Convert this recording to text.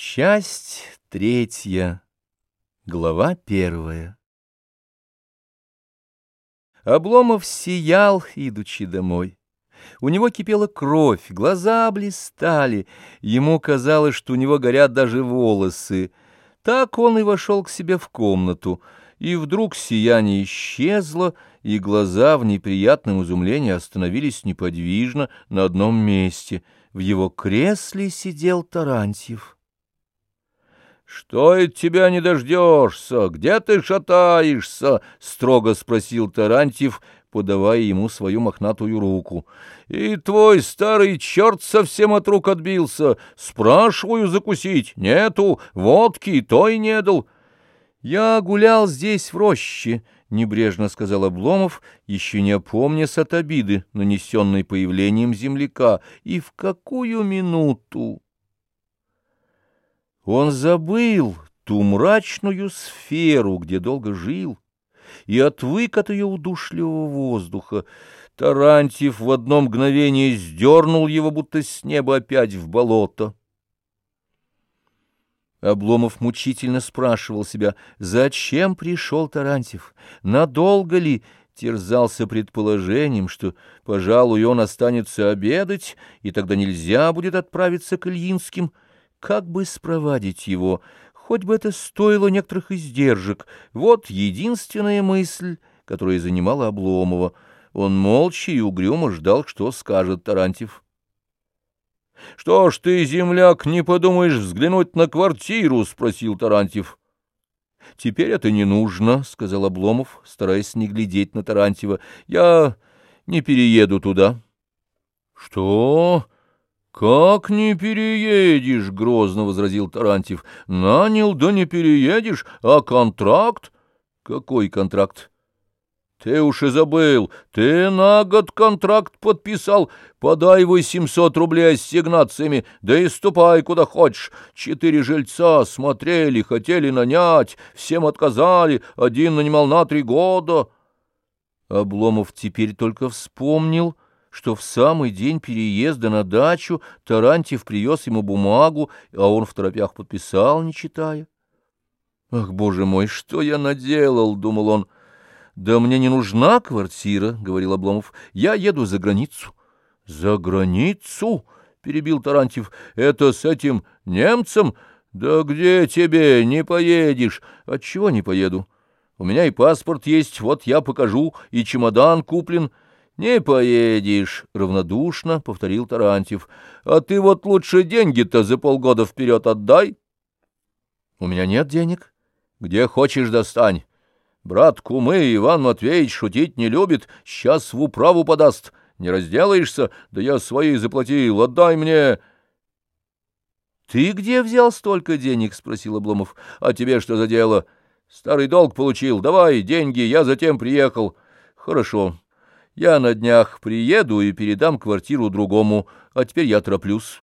Часть третья. Глава первая. Обломов сиял, идучи домой. У него кипела кровь, глаза блистали, ему казалось, что у него горят даже волосы. Так он и вошел к себе в комнату, и вдруг сияние исчезло, и глаза в неприятном изумлении остановились неподвижно на одном месте. В его кресле сидел Тарантьев. «Что от тебя не дождешься? Где ты шатаешься?» — строго спросил Тарантьев, подавая ему свою мохнатую руку. «И твой старый черт совсем от рук отбился. Спрашиваю закусить. Нету, водки той не дал». «Я гулял здесь, в роще», — небрежно сказал Обломов, еще не опомнясь от обиды, нанесенной появлением земляка. «И в какую минуту?» Он забыл ту мрачную сферу, где долго жил, и отвык от ее удушливого воздуха. Тарантьев в одно мгновение сдернул его, будто с неба опять в болото. Обломов мучительно спрашивал себя, зачем пришел Тарантьев, надолго ли, терзался предположением, что, пожалуй, он останется обедать, и тогда нельзя будет отправиться к Ильинским, — как бы спровадить его, хоть бы это стоило некоторых издержек. Вот единственная мысль, которая занимала Обломова. Он молча и угрюмо ждал, что скажет Тарантьев. — Что ж ты, земляк, не подумаешь взглянуть на квартиру? — спросил Тарантьев. — Теперь это не нужно, — сказал Обломов, стараясь не глядеть на Тарантьева. — Я не перееду туда. — Что? — «Как не переедешь?» — грозно возразил Тарантьев. «Нанял, да не переедешь, а контракт?» «Какой контракт?» «Ты уж и забыл, ты на год контракт подписал, подай восемьсот рублей с сигнациями, да и ступай куда хочешь. Четыре жильца смотрели, хотели нанять, всем отказали, один нанимал на три года». Обломов теперь только вспомнил, — что в самый день переезда на дачу Тарантьев привез ему бумагу, а он в торопях подписал, не читая. «Ах, боже мой, что я наделал!» — думал он. «Да мне не нужна квартира», — говорил Обломов. «Я еду за границу». «За границу?» — перебил Тарантьев. «Это с этим немцем? Да где тебе? Не поедешь». «Отчего не поеду? У меня и паспорт есть, вот я покажу, и чемодан куплен». «Не поедешь», — равнодушно повторил Тарантьев. «А ты вот лучше деньги-то за полгода вперед отдай». «У меня нет денег. Где хочешь достань. Брат кумы Иван Матвеевич шутить не любит, сейчас в управу подаст. Не разделаешься? Да я свои заплатил, отдай мне». «Ты где взял столько денег?» — спросил Обломов. «А тебе что за дело? Старый долг получил. Давай деньги, я затем приехал». «Хорошо». Я на днях приеду и передам квартиру другому, а теперь я тороплюсь.